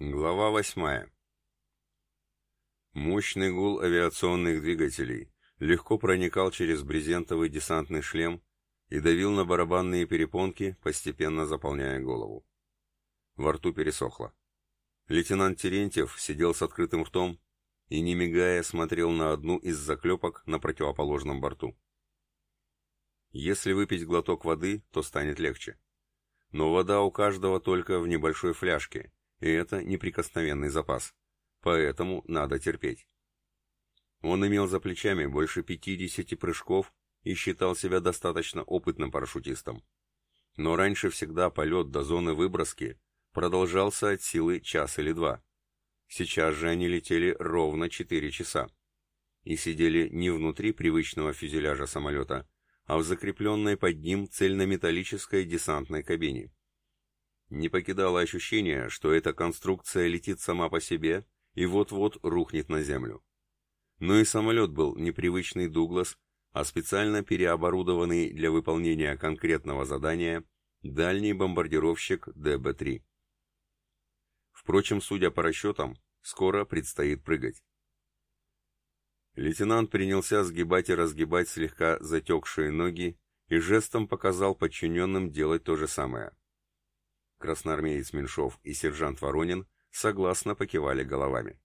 Глава восьмая. Мощный гул авиационных двигателей легко проникал через брезентовый десантный шлем и давил на барабанные перепонки, постепенно заполняя голову. Во рту пересохло. Лейтенант Терентьев сидел с открытым ртом и, не мигая, смотрел на одну из заклепок на противоположном борту. Если выпить глоток воды, то станет легче. Но вода у каждого только в небольшой фляжке, и это неприкосновенный запас. Поэтому надо терпеть. Он имел за плечами больше 50 прыжков и считал себя достаточно опытным парашютистом. Но раньше всегда полет до зоны выброски продолжался от силы час или два. Сейчас же они летели ровно 4 часа. И сидели не внутри привычного фюзеляжа самолета, а в закрепленной под ним цельнометаллической десантной кабине. Не покидало ощущение, что эта конструкция летит сама по себе и вот-вот рухнет на землю. Но и самолет был непривычный «Дуглас», а специально переоборудованный для выполнения конкретного задания дальний бомбардировщик ДБ-3. Впрочем, судя по расчетам, скоро предстоит прыгать. Лейтенант принялся сгибать и разгибать слегка затекшие ноги и жестом показал подчиненным делать то же самое. Красноармеец Меньшов и сержант Воронин согласно покивали головами.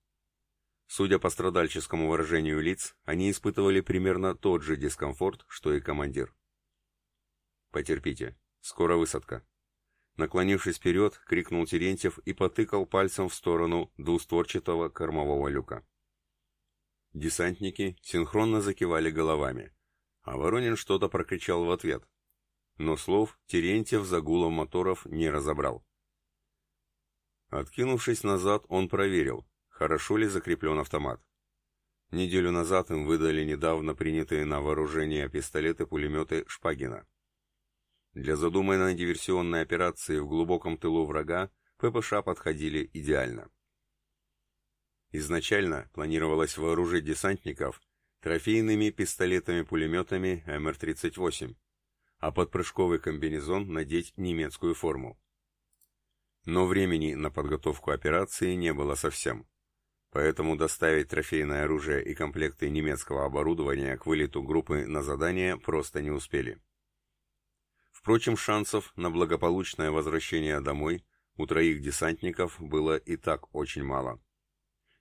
Судя по страдальческому выражению лиц, они испытывали примерно тот же дискомфорт, что и командир. «Потерпите, скоро высадка». Наклонившись вперед, крикнул Терентьев и потыкал пальцем в сторону двустворчатого кормового люка. Десантники синхронно закивали головами, а Воронин что-то прокричал в ответ, но слов Терентьев за гулом моторов не разобрал. Откинувшись назад, он проверил, хорошо ли закреплен автомат. Неделю назад им выдали недавно принятые на вооружение пистолеты-пулеметы Шпагина. Для задуманной диверсионной операции в глубоком тылу врага ППШ подходили идеально. Изначально планировалось вооружить десантников трофейными пистолетами-пулеметами МР-38, а под прыжковый комбинезон надеть немецкую форму. Но времени на подготовку операции не было совсем. Поэтому доставить трофейное оружие и комплекты немецкого оборудования к вылету группы на задание просто не успели. Впрочем, шансов на благополучное возвращение домой у троих десантников было и так очень мало.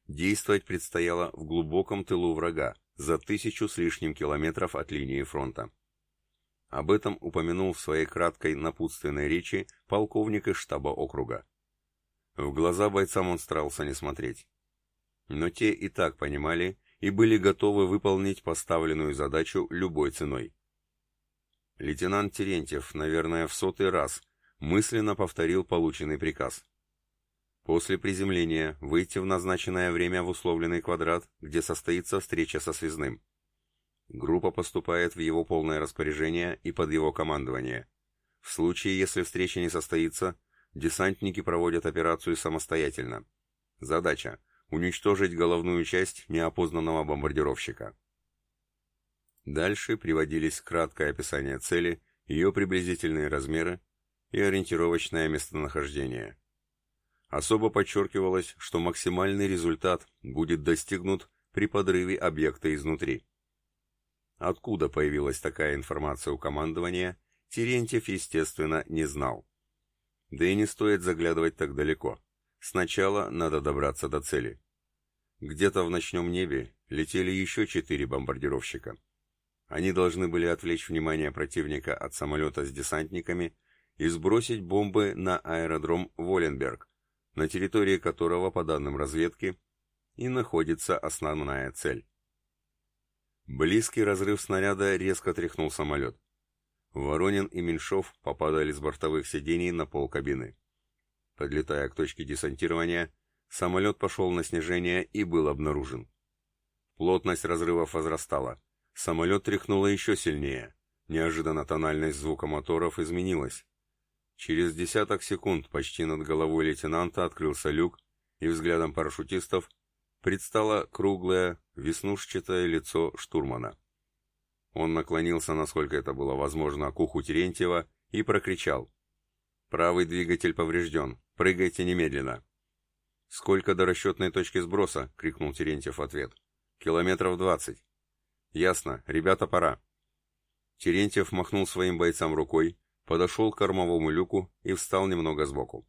Действовать предстояло в глубоком тылу врага, за тысячу с лишним километров от линии фронта. Об этом упомянул в своей краткой напутственной речи полковник из штаба округа. В глаза бойцам он старался не смотреть. Но те и так понимали и были готовы выполнить поставленную задачу любой ценой. Лейтенант Терентьев, наверное, в сотый раз мысленно повторил полученный приказ. После приземления выйти в назначенное время в условленный квадрат, где состоится встреча со связным. Группа поступает в его полное распоряжение и под его командование. В случае, если встреча не состоится, десантники проводят операцию самостоятельно. Задача – уничтожить головную часть неопознанного бомбардировщика. Дальше приводились краткое описание цели, ее приблизительные размеры и ориентировочное местонахождение. Особо подчеркивалось, что максимальный результат будет достигнут при подрыве объекта изнутри. Откуда появилась такая информация у командования, Терентьев, естественно, не знал. Да и не стоит заглядывать так далеко. Сначала надо добраться до цели. Где-то в ночном небе летели еще четыре бомбардировщика. Они должны были отвлечь внимание противника от самолета с десантниками и сбросить бомбы на аэродром Воленберг, на территории которого, по данным разведки, и находится основная цель. Близкий разрыв снаряда резко тряхнул самолет. Воронин и Меньшов попадали с бортовых сидений на пол кабины. Подлетая к точке десантирования, самолет пошел на снижение и был обнаружен. Плотность разрывов возрастала. Самолет тряхнуло еще сильнее. Неожиданно тональность звука моторов изменилась. Через десяток секунд почти над головой лейтенанта открылся люк, и взглядом парашютистов предстало круглое, веснушчатое лицо штурмана. Он наклонился, насколько это было возможно, к уху Терентьева и прокричал. «Правый двигатель поврежден. Прыгайте немедленно». «Сколько до расчетной точки сброса?» — крикнул Терентьев в ответ. «Километров двадцать». «Ясно. Ребята, пора». Терентьев махнул своим бойцам рукой, подошел к кормовому люку и встал немного сбоку.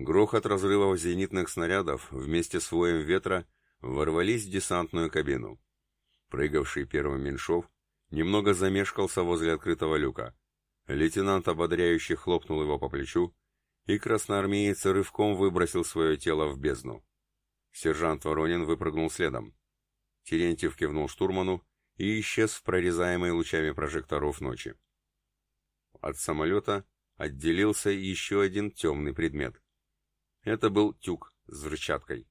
Грохот разрывов зенитных снарядов вместе с воем ветра ворвались в десантную кабину. Прыгавший первым Меньшов немного замешкался возле открытого люка. Лейтенант ободряюще хлопнул его по плечу, и красноармеец рывком выбросил свое тело в бездну. Сержант Воронин выпрыгнул следом. Терентьев кивнул штурману и исчез в прорезаемой лучами прожекторов ночи. От самолета отделился еще один темный предмет. Это был тюк с взрывчаткой.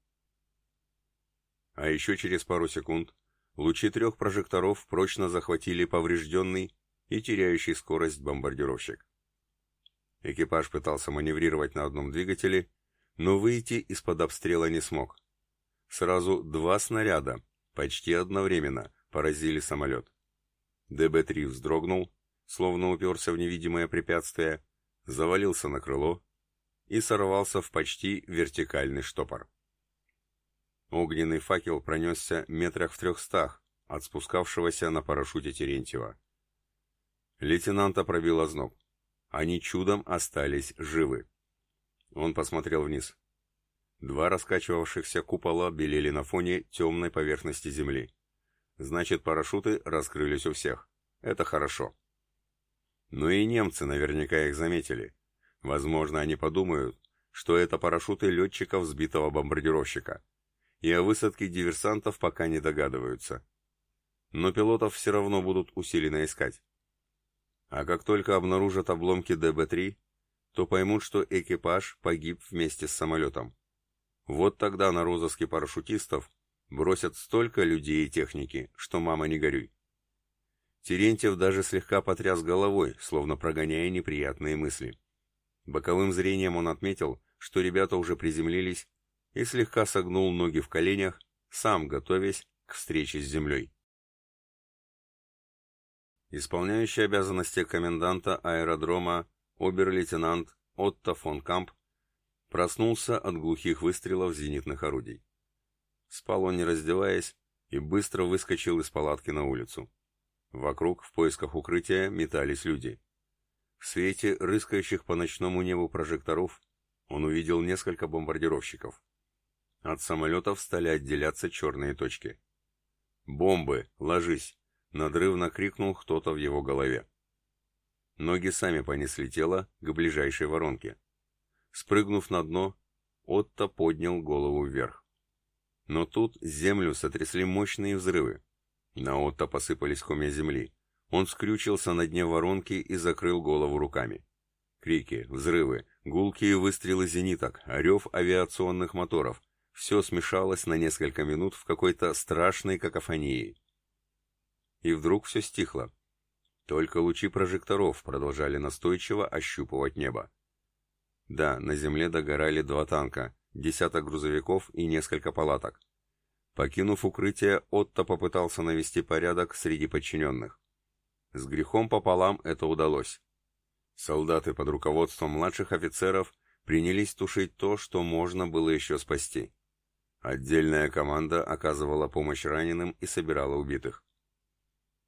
А еще через пару секунд лучи трех прожекторов прочно захватили поврежденный и теряющий скорость бомбардировщик. Экипаж пытался маневрировать на одном двигателе, но выйти из-под обстрела не смог. Сразу два снаряда, почти одновременно, поразили самолет. ДБ-3 вздрогнул, словно уперся в невидимое препятствие, завалился на крыло и сорвался в почти вертикальный штопор. Огненный факел пронесся метрах в трехстах от спускавшегося на парашюте Терентьева. Лейтенанта пробил озноб. Они чудом остались живы. Он посмотрел вниз. Два раскачивавшихся купола белели на фоне темной поверхности земли. Значит, парашюты раскрылись у всех. Это хорошо. Но и немцы наверняка их заметили. Возможно, они подумают, что это парашюты летчиков сбитого бомбардировщика. И о высадке диверсантов пока не догадываются. Но пилотов все равно будут усиленно искать. А как только обнаружат обломки ДБ-3, то поймут, что экипаж погиб вместе с самолетом. Вот тогда на розыске парашютистов бросят столько людей и техники, что мама не горюй. Терентьев даже слегка потряс головой, словно прогоняя неприятные мысли. Боковым зрением он отметил, что ребята уже приземлились, и слегка согнул ноги в коленях, сам готовясь к встрече с землей. Исполняющий обязанности коменданта аэродрома обер-лейтенант Отто фон Камп проснулся от глухих выстрелов зенитных орудий. Спал он не раздеваясь и быстро выскочил из палатки на улицу. Вокруг, в поисках укрытия, метались люди. В свете рыскающих по ночному небу прожекторов он увидел несколько бомбардировщиков. От самолетов стали отделяться черные точки. «Бомбы! Ложись!» Надрывно крикнул кто-то в его голове. Ноги сами понесли тело к ближайшей воронке. Спрыгнув на дно, Отто поднял голову вверх. Но тут землю сотрясли мощные взрывы. На Отто посыпались комья земли. Он скрючился на дне воронки и закрыл голову руками. Крики, взрывы, гулкие выстрелы зениток, орев авиационных моторов — все смешалось на несколько минут в какой-то страшной какофонии и вдруг все стихло. Только лучи прожекторов продолжали настойчиво ощупывать небо. Да, на земле догорали два танка, десяток грузовиков и несколько палаток. Покинув укрытие, Отто попытался навести порядок среди подчиненных. С грехом пополам это удалось. Солдаты под руководством младших офицеров принялись тушить то, что можно было еще спасти. Отдельная команда оказывала помощь раненым и собирала убитых.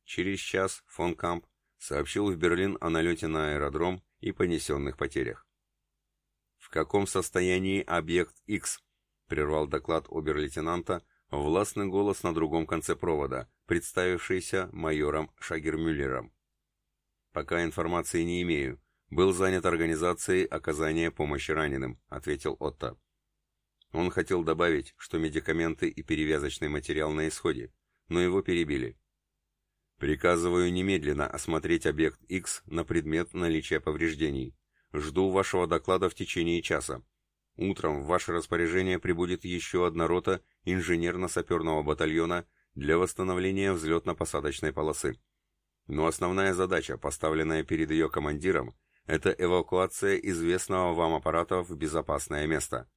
Через час фон Камп сообщил в Берлин о налете на аэродром и понесенных потерях. «В каком состоянии объект X?» — прервал доклад обер-лейтенанта властный голос на другом конце провода, представившийся майором Шагермюллером. «Пока информации не имею. Был занят организацией оказания помощи раненым», — ответил Отто. Он хотел добавить, что медикаменты и перевязочный материал на исходе, но его перебили. Приказываю немедленно осмотреть объект X на предмет наличия повреждений. Жду вашего доклада в течение часа. Утром в ваше распоряжение прибудет еще одна рота инженерно-саперного батальона для восстановления взлетно-посадочной полосы. Но основная задача, поставленная перед ее командиром, это эвакуация известного вам аппарата в безопасное место.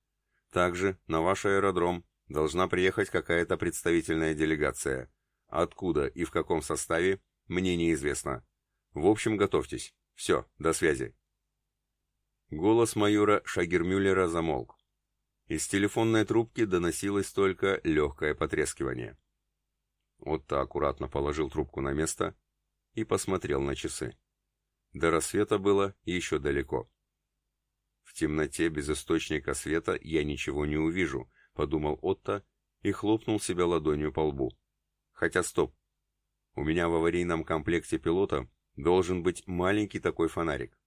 Также на ваш аэродром должна приехать какая-то представительная делегация – Откуда и в каком составе, мне неизвестно. В общем, готовьтесь. Все, до связи. Голос майора Шагермюллера замолк. Из телефонной трубки доносилось только легкое потрескивание. Отто аккуратно положил трубку на место и посмотрел на часы. До рассвета было еще далеко. В темноте без источника света я ничего не увижу, подумал Отто и хлопнул себя ладонью по лбу. Хотя стоп. У меня в аварийном комплекте пилота должен быть маленький такой фонарик.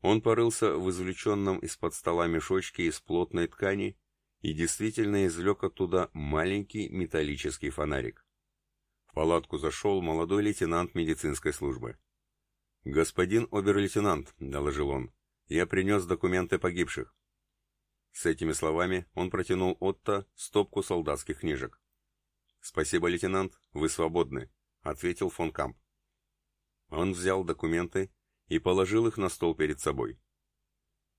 Он порылся в извлеченном из-под стола мешочке из плотной ткани и действительно извлек оттуда маленький металлический фонарик. В палатку зашел молодой лейтенант медицинской службы. «Господин обер-лейтенант», — доложил он, — «я принес документы погибших». С этими словами он протянул Отто стопку солдатских книжек. «Спасибо, лейтенант, вы свободны», — ответил фон Камп. Он взял документы и положил их на стол перед собой.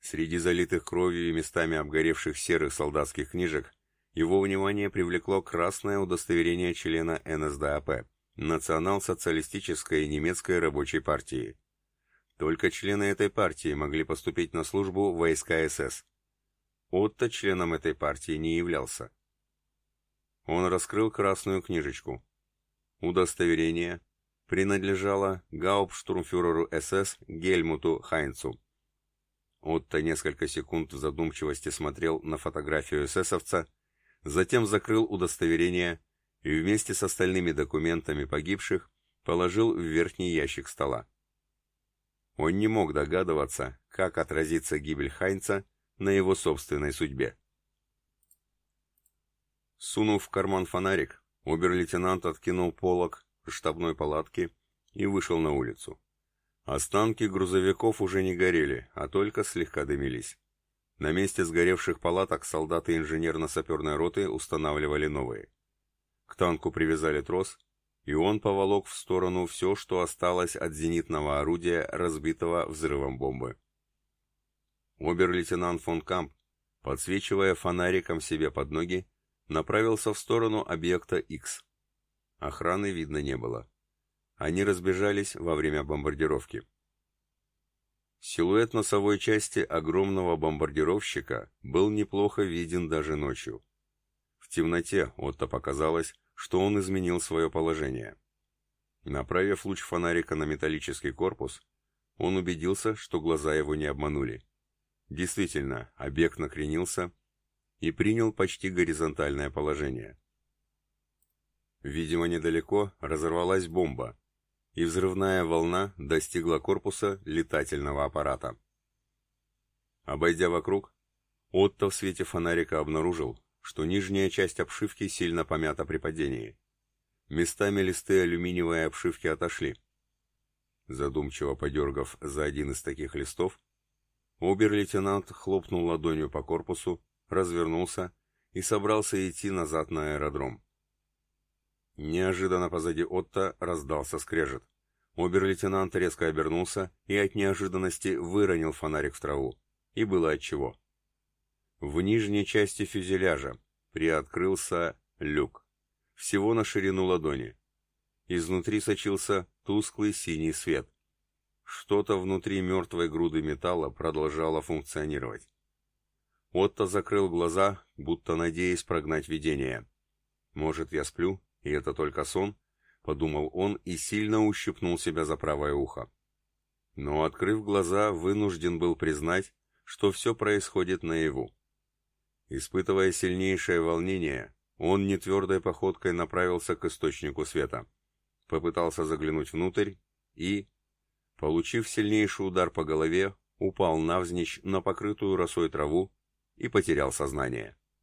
Среди залитых кровью и местами обгоревших серых солдатских книжек его внимание привлекло красное удостоверение члена НСДАП, Национал-социалистической немецкой рабочей партии. Только члены этой партии могли поступить на службу в войска СС. Отто членом этой партии не являлся. Он раскрыл красную книжечку. Удостоверение принадлежало гауптштурмфюреру СС Гельмуту Хайнцу. Отто несколько секунд в задумчивости смотрел на фотографию эсэсовца, затем закрыл удостоверение и вместе с остальными документами погибших положил в верхний ящик стола. Он не мог догадываться, как отразится гибель Хайнца на его собственной судьбе. Сунув в карман фонарик, обер-лейтенант откинул полог штабной палатки и вышел на улицу. Останки грузовиков уже не горели, а только слегка дымились. На месте сгоревших палаток солдаты инженерно-саперной роты устанавливали новые. К танку привязали трос, и он поволок в сторону все, что осталось от зенитного орудия, разбитого взрывом бомбы. Обер-лейтенант фон Камп, подсвечивая фонариком себе под ноги, направился в сторону объекта X. Охраны видно не было. Они разбежались во время бомбардировки. Силуэт носовой части огромного бомбардировщика был неплохо виден даже ночью. В темноте Отто показалось, что он изменил свое положение. Направив луч фонарика на металлический корпус, он убедился, что глаза его не обманули. Действительно, объект накренился и принял почти горизонтальное положение. Видимо, недалеко разорвалась бомба, и взрывная волна достигла корпуса летательного аппарата. Обойдя вокруг, Отто в свете фонарика обнаружил, что нижняя часть обшивки сильно помята при падении. Местами листы алюминиевой обшивки отошли. Задумчиво подергав за один из таких листов, обер-лейтенант хлопнул ладонью по корпусу, развернулся и собрался идти назад на аэродром. Неожиданно позади Отто раздался скрежет. Обер-лейтенант резко обернулся и от неожиданности выронил фонарик в траву. И было отчего. В нижней части фюзеляжа приоткрылся люк. Всего на ширину ладони. Изнутри сочился тусклый синий свет. Что-то внутри мертвой груды металла продолжало функционировать. Отто закрыл глаза, будто надеясь прогнать видение. «Может, я сплю?» И это только сон, подумал он и сильно ущипнул себя за правое ухо. Но, открыв глаза, вынужден был признать, что все происходит наяву. Испытывая сильнейшее волнение, он нетвердой походкой направился к источнику света. Попытался заглянуть внутрь и, получив сильнейший удар по голове, упал навзничь на покрытую росой траву и потерял сознание.